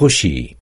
欲しい。